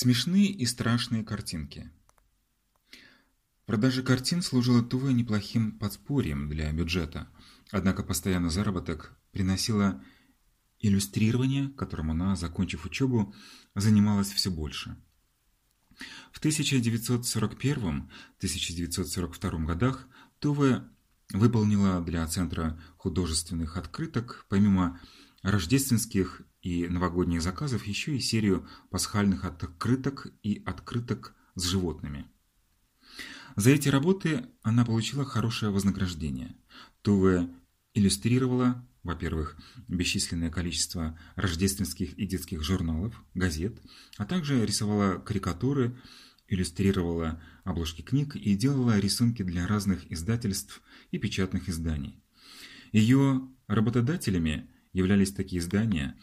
Смешные и страшные картинки. Продажа картин служила Туве неплохим подспорьем для бюджета, однако постоянный заработок приносила иллюстрирование, которым она, закончив учебу, занималась все больше. В 1941-1942 годах Туве выполнила для Центра художественных открыток, помимо рождественских и новогодних заказов, еще и серию пасхальных открыток и открыток с животными. За эти работы она получила хорошее вознаграждение. Туве иллюстрировала, во-первых, бесчисленное количество рождественских и детских журналов, газет, а также рисовала карикатуры, иллюстрировала обложки книг и делала рисунки для разных издательств и печатных изданий. Ее работодателями являлись такие издания,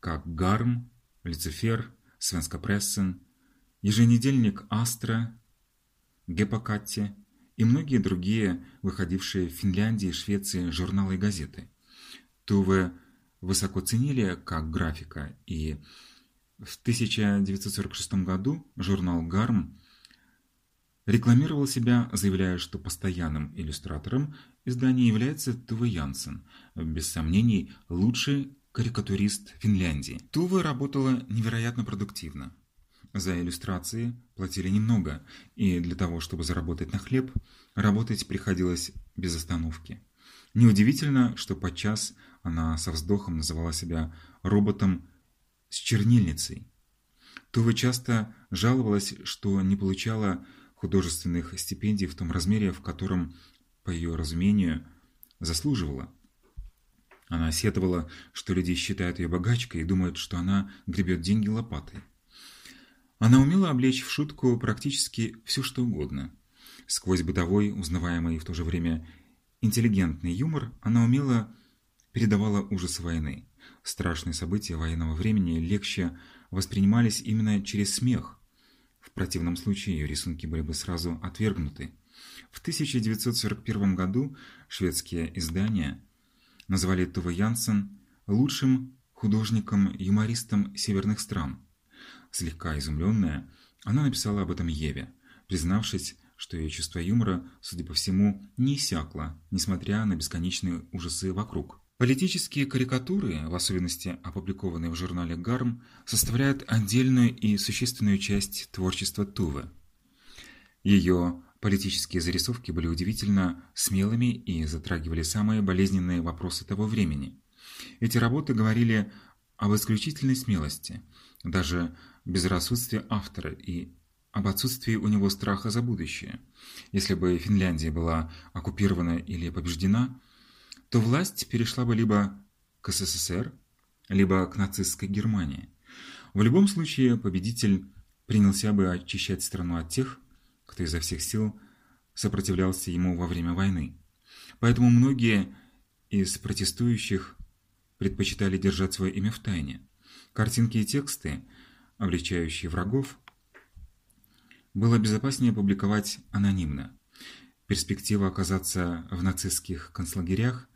как «Гарм», «Люцифер», «Свенска Прессен», еженедельник «Астра», «Гепокатти» и многие другие, выходившие в Финляндии, Швеции журналы и газеты. Туве высоко ценили как графика, и в 1946 году журнал «Гарм» рекламировал себя, заявляя, что постоянным иллюстратором издания является Туве Янсен, без сомнений лучший карикатурист Финляндии. Туве работала невероятно продуктивно. За иллюстрации платили немного, и для того, чтобы заработать на хлеб, работать приходилось без остановки. Неудивительно, что подчас она со вздохом называла себя роботом с чернильницей. Тува часто жаловалась, что не получала художественных стипендий в том размере, в котором, по ее разумению, заслуживала. Она сетовала, что люди считают ее богачкой и думают, что она гребет деньги лопатой. Она умела облечь в шутку практически все, что угодно. Сквозь бытовой, узнаваемый в то же время интеллигентный юмор, она умело передавала ужас войны. Страшные события военного времени легче воспринимались именно через смех. В противном случае ее рисунки были бы сразу отвергнуты. В 1941 году шведские издания назвали Туве Янсен лучшим художником-юмористом северных стран. Слегка изумленная, она написала об этом Еве, признавшись, что ее чувство юмора, судя по всему, не иссякло, несмотря на бесконечные ужасы вокруг. Политические карикатуры, в особенности опубликованные в журнале «Гарм», составляют отдельную и существенную часть творчества Тувы. Ее политические зарисовки были удивительно смелыми и затрагивали самые болезненные вопросы того времени. Эти работы говорили об исключительной смелости, даже безрассудстве автора и об отсутствии у него страха за будущее. Если бы Финляндия была оккупирована или побеждена – то власть перешла бы либо к СССР, либо к нацистской Германии. В любом случае победитель принялся бы очищать страну от тех, кто изо всех сил сопротивлялся ему во время войны. Поэтому многие из протестующих предпочитали держать свое имя в тайне. Картинки и тексты, обличающие врагов, было безопаснее публиковать анонимно. Перспектива оказаться в нацистских концлагерях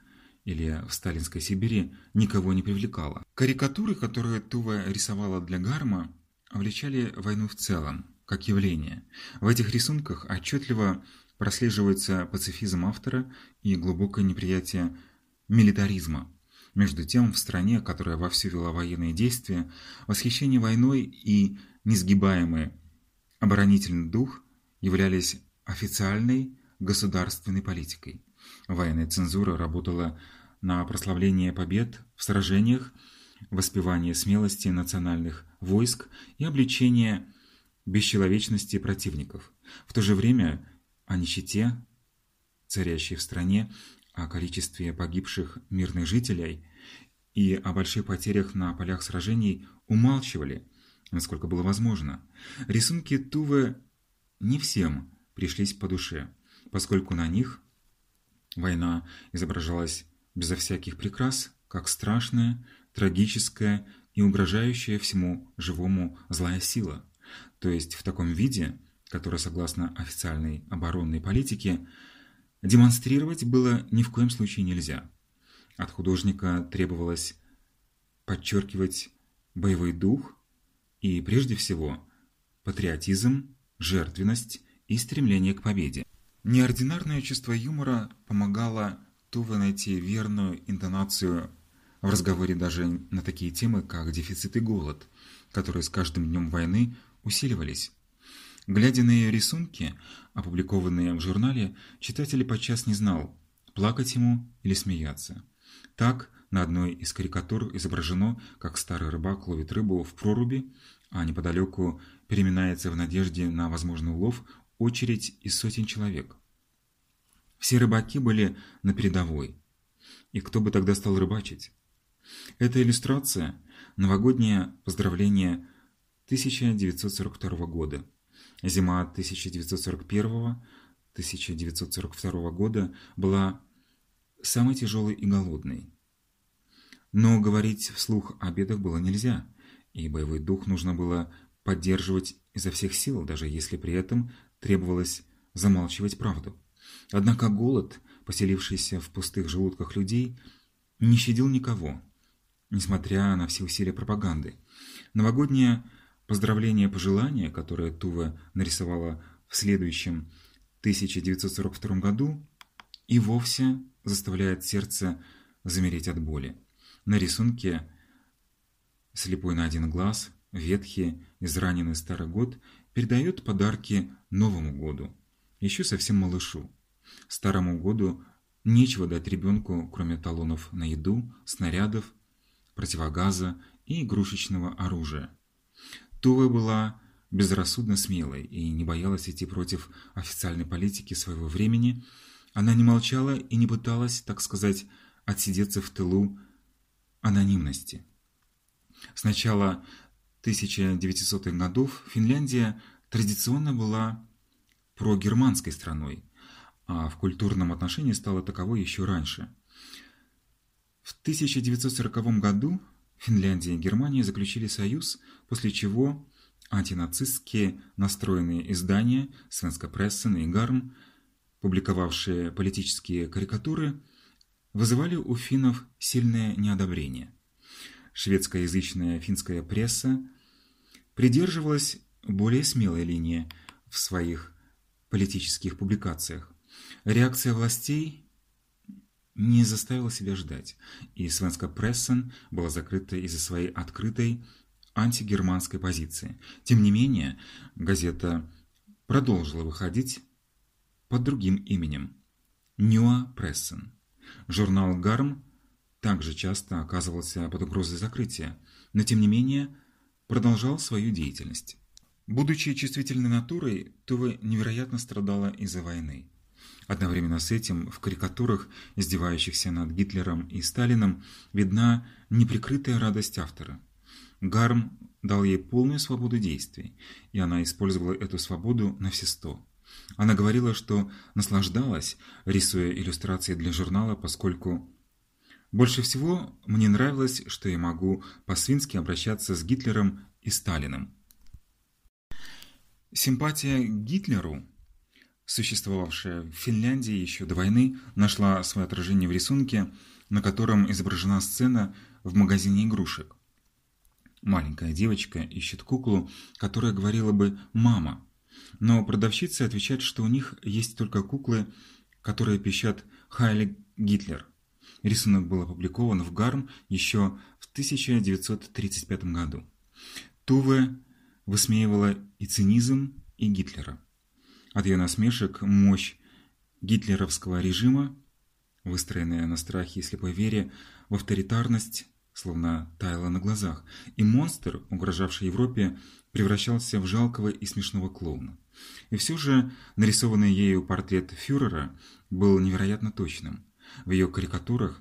или в сталинской Сибири никого не привлекала. Карикатуры, которые Тува рисовала для Гарма, обличали войну в целом, как явление. В этих рисунках отчетливо прослеживается пацифизм автора и глубокое неприятие милитаризма. Между тем, в стране, которая вовсю вела военные действия, восхищение войной и несгибаемый оборонительный дух являлись официальной государственной политикой. Военная цензура работала на прославление побед в сражениях, воспевание смелости национальных войск и обличение бесчеловечности противников. В то же время о нищете, царящей в стране, о количестве погибших мирных жителей и о больших потерях на полях сражений умалчивали, насколько было возможно. Рисунки Тувы не всем пришлись по душе, поскольку на них Война изображалась безо всяких прикрас, как страшная, трагическая и угрожающая всему живому злая сила, то есть в таком виде, который, согласно официальной оборонной политике, демонстрировать было ни в коем случае нельзя. От художника требовалось подчеркивать боевой дух и, прежде всего, патриотизм, жертвенность и стремление к победе. Неординарное чувство юмора помогало Туве найти верную интонацию в разговоре даже на такие темы, как дефицит и голод, которые с каждым днем войны усиливались. Глядя на ее рисунки, опубликованные в журнале, читатель подчас не знал, плакать ему или смеяться. Так, на одной из карикатур изображено, как старый рыбак ловит рыбу в проруби, а неподалеку переминается в надежде на возможный улов очередь из сотен человек. Все рыбаки были на передовой. И кто бы тогда стал рыбачить? Эта иллюстрация – новогоднее поздравление 1942 года. Зима 1941-1942 года была самой тяжелой и голодной. Но говорить вслух о бедах было нельзя, и боевой дух нужно было поддерживать изо всех сил, даже если при этом требовалось замалчивать правду. Однако голод, поселившийся в пустых желудках людей, не щадил никого, несмотря на все усилия пропаганды. Новогоднее поздравление-пожелание, которое Тува нарисовала в следующем 1942 году, и вовсе заставляет сердце замереть от боли. На рисунке слепой на один глаз, ветхий, израненный старый год передает подарки Новому году, еще совсем малышу. Старому году нечего дать ребенку, кроме талонов на еду, снарядов, противогаза и игрушечного оружия. Тува была безрассудно смелой и не боялась идти против официальной политики своего времени. Она не молчала и не пыталась, так сказать, отсидеться в тылу анонимности. С начала 1900-х годов Финляндия традиционно была прогерманской страной, а в культурном отношении стала таковой еще раньше. В 1940 году Финляндия и Германия заключили союз, после чего антинацистские настроенные издания Свенска Прессен и Гарм, публиковавшие политические карикатуры, вызывали у финнов сильное неодобрение. Шведскоязычная финская пресса придерживалась более смелой линии в своих политических публикациях. Реакция властей не заставила себя ждать, и Свенска Прессен была закрыта из-за своей открытой антигерманской позиции. Тем не менее, газета продолжила выходить под другим именем – Ньюа Прессен. Журнал «Гарм» также часто оказывался под угрозой закрытия, но тем не менее продолжал свою деятельность. Будучи чувствительной натурой, Тува невероятно страдала из-за войны. Одновременно с этим в карикатурах, издевающихся над Гитлером и Сталином, видна неприкрытая радость автора. Гарм дал ей полную свободу действий, и она использовала эту свободу на все сто. Она говорила, что наслаждалась, рисуя иллюстрации для журнала, поскольку больше всего мне нравилось, что я могу по-свински обращаться с Гитлером и Сталиным. Симпатия к Гитлеру, существовавшая в Финляндии еще до войны, нашла свое отражение в рисунке, на котором изображена сцена в магазине игрушек. Маленькая девочка ищет куклу, которая говорила бы «мама», но продавщица отвечает, что у них есть только куклы, которые пищат «Хайли Гитлер». Рисунок был опубликован в Гарм еще в 1935 году. Туве высмеивала и цинизм, и Гитлера. От ее насмешек мощь гитлеровского режима, выстроенная на страхе и слепой вере в авторитарность, словно таяла на глазах, и монстр, угрожавший Европе, превращался в жалкого и смешного клоуна. И все же нарисованный ею портрет фюрера был невероятно точным. В ее карикатурах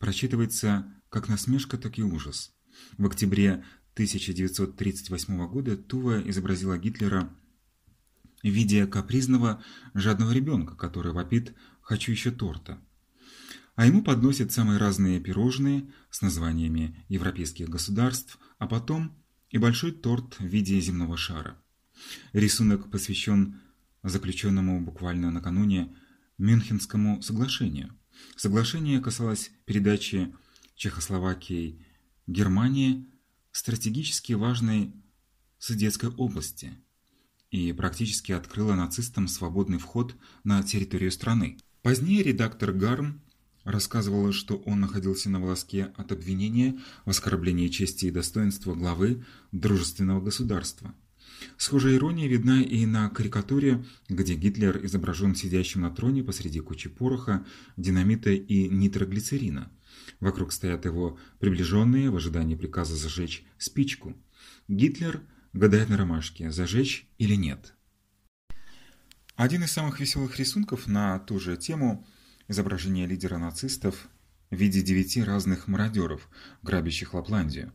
прочитывается как насмешка, так и ужас. В октябре 1938 года Тува изобразила Гитлера в виде капризного, жадного ребенка, который вопит «хочу еще торта» а ему подносят самые разные пирожные с названиями европейских государств, а потом и большой торт в виде земного шара. Рисунок посвящен заключенному буквально накануне Мюнхенскому соглашению. Соглашение касалось передачи Чехословакии Германии стратегически важной Судетской области, и практически открыла нацистам свободный вход на территорию страны. Позднее редактор Гарм рассказывал, что он находился на волоске от обвинения в оскорблении чести и достоинства главы дружественного государства. Схожая ирония видна и на карикатуре, где Гитлер изображен сидящим на троне посреди кучи пороха, динамита и нитроглицерина. Вокруг стоят его приближенные в ожидании приказа зажечь спичку. Гитлер гадает на ромашке, зажечь или нет. Один из самых веселых рисунков на ту же тему – изображение лидера нацистов в виде девяти разных мародеров, грабящих Лапландию.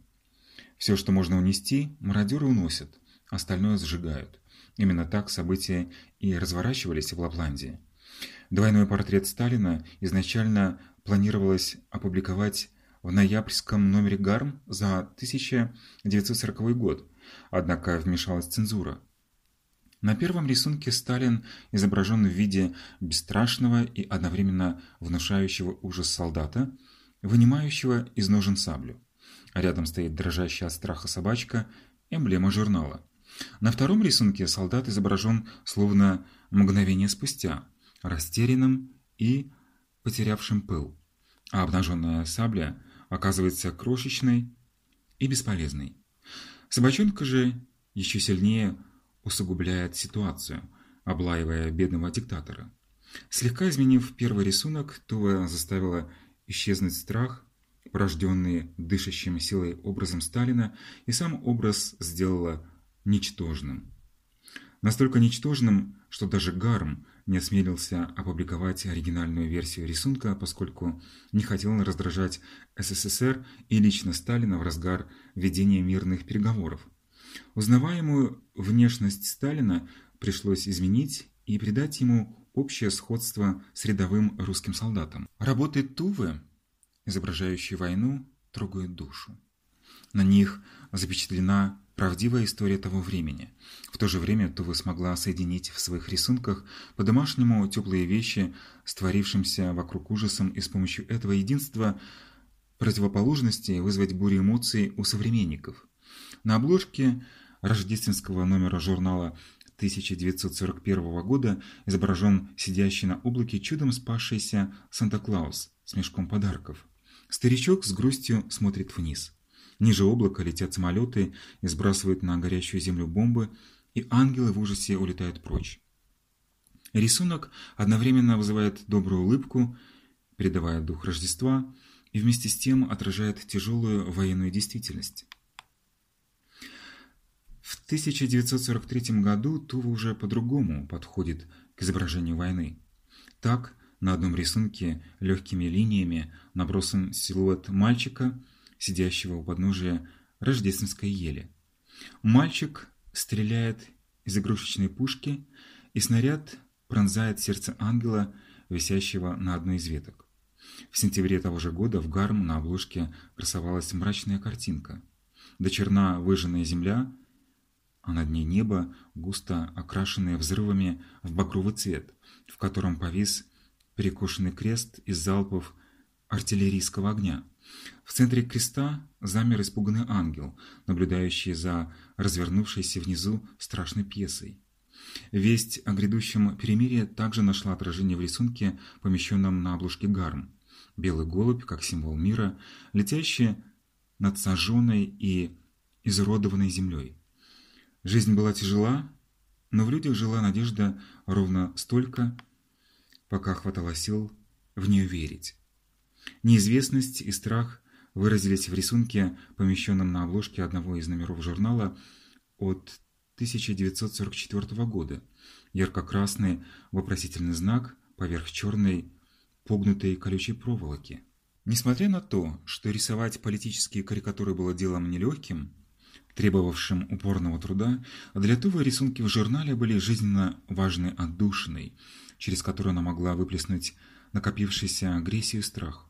Все, что можно унести, мародеры уносят, остальное сжигают. Именно так события и разворачивались в Лапландии. Двойной портрет Сталина изначально планировалось опубликовать в ноябрьском номере «Гарм» за 1940 год, однако вмешалась цензура. На первом рисунке Сталин изображен в виде бесстрашного и одновременно внушающего ужас солдата, вынимающего из ножен саблю. рядом стоит дрожащая от страха собачка, эмблема журнала. На втором рисунке солдат изображен словно мгновение спустя, растерянным и потерявшим пыл, а обнаженная сабля оказывается крошечной и бесполезной. Собачонка же еще сильнее усугубляет ситуацию, облаивая бедного диктатора. Слегка изменив первый рисунок, Това заставила исчезнуть страх, порожденный дышащим силой образом Сталина, и сам образ сделала ничтожным. Настолько ничтожным, что даже Гарм не осмелился опубликовать оригинальную версию рисунка, поскольку не хотел раздражать СССР и лично Сталина в разгар ведения мирных переговоров. Узнаваемую внешность Сталина пришлось изменить и придать ему общее сходство с рядовым русским солдатом. Работы Тувы, изображающие войну, трогают душу. На них запечатлена правдивая история того времени. В то же время Тува смогла соединить в своих рисунках по-домашнему теплые вещи с творившимся вокруг ужасом и с помощью этого единства противоположности вызвать бурю эмоций у современников. На обложке рождественского номера журнала 1941 года изображен сидящий на облаке чудом спасшийся Санта-Клаус с мешком подарков. Старичок с грустью смотрит вниз. Ниже облака летят самолеты и сбрасывают на горящую землю бомбы, и ангелы в ужасе улетают прочь. Рисунок одновременно вызывает добрую улыбку, передавая дух Рождества, и вместе с тем отражает тяжелую военную действительность. В 1943 году Тува уже по-другому подходит к изображению войны. Так, на одном рисунке легкими линиями набросан силуэт мальчика – сидящего у подножия рождественской ели. Мальчик стреляет из игрушечной пушки, и снаряд пронзает сердце ангела, висящего на одной из веток. В сентябре того же года в Гарм на обложке красовалась мрачная картинка. До черна выжженная земля, а над ней небо, густо окрашенное взрывами в багровый цвет, в котором повис перекошенный крест из залпов артиллерийского огня. В центре креста замер испуганный ангел, наблюдающий за развернувшейся внизу страшной пьесой. Весть о грядущем перемирии также нашла отражение в рисунке, помещенном на обложке гарм. Белый голубь, как символ мира, летящий над сожженной и изуродованной землей. Жизнь была тяжела, но в людях жила надежда ровно столько, пока хватало сил в нее верить. Неизвестность и страх выразились в рисунке, помещенном на обложке одного из номеров журнала от 1944 года. Ярко-красный вопросительный знак поверх черной погнутой колючей проволоки. Несмотря на то, что рисовать политические карикатуры было делом нелегким, требовавшим упорного труда, для Тувы рисунки в журнале были жизненно важной отдушиной, через которую она могла выплеснуть накопившуюся агрессию и страх.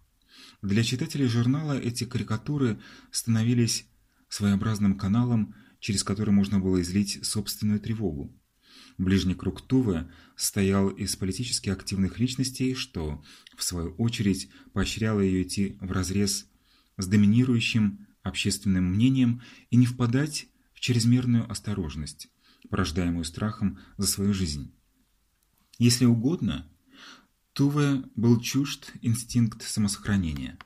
Для читателей журнала эти карикатуры становились своеобразным каналом, через который можно было излить собственную тревогу. Ближний круг Тувы состоял из политически активных личностей, что, в свою очередь, поощряло ее идти вразрез с доминирующим общественным мнением и не впадать в чрезмерную осторожность, порождаемую страхом за свою жизнь. Если угодно, Туве был чужд инстинкт самосохранения –